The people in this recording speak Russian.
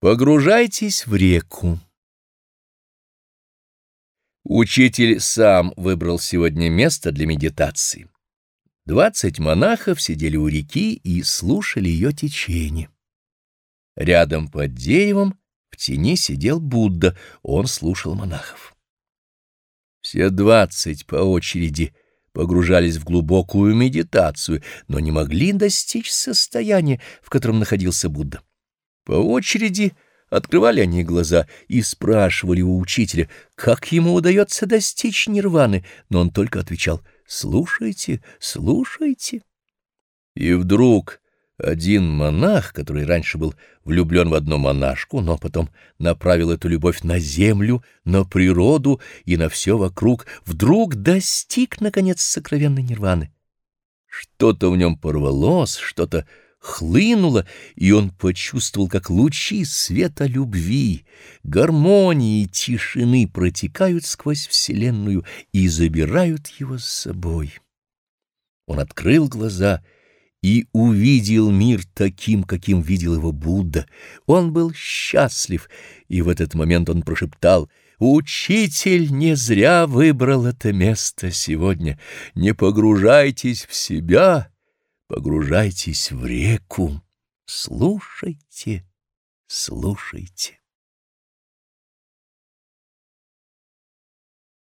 Погружайтесь в реку. Учитель сам выбрал сегодня место для медитации. Двадцать монахов сидели у реки и слушали ее течение. Рядом под деревом в тени сидел Будда, он слушал монахов. Все двадцать по очереди погружались в глубокую медитацию, но не могли достичь состояния, в котором находился Будда. По очереди открывали они глаза и спрашивали у учителя, как ему удается достичь нирваны, но он только отвечал «Слушайте, слушайте». И вдруг один монах, который раньше был влюблен в одну монашку, но потом направил эту любовь на землю, на природу и на все вокруг, вдруг достиг, наконец, сокровенной нирваны. Что-то в нем порвалось, что-то хлынуло, и он почувствовал, как лучи света любви, гармонии и тишины протекают сквозь Вселенную и забирают его с собой. Он открыл глаза и увидел мир таким, каким видел его Будда. Он был счастлив, и в этот момент он прошептал «Учитель не зря выбрал это место сегодня. Не погружайтесь в себя» Погружайтесь в реку, слушайте, слушайте.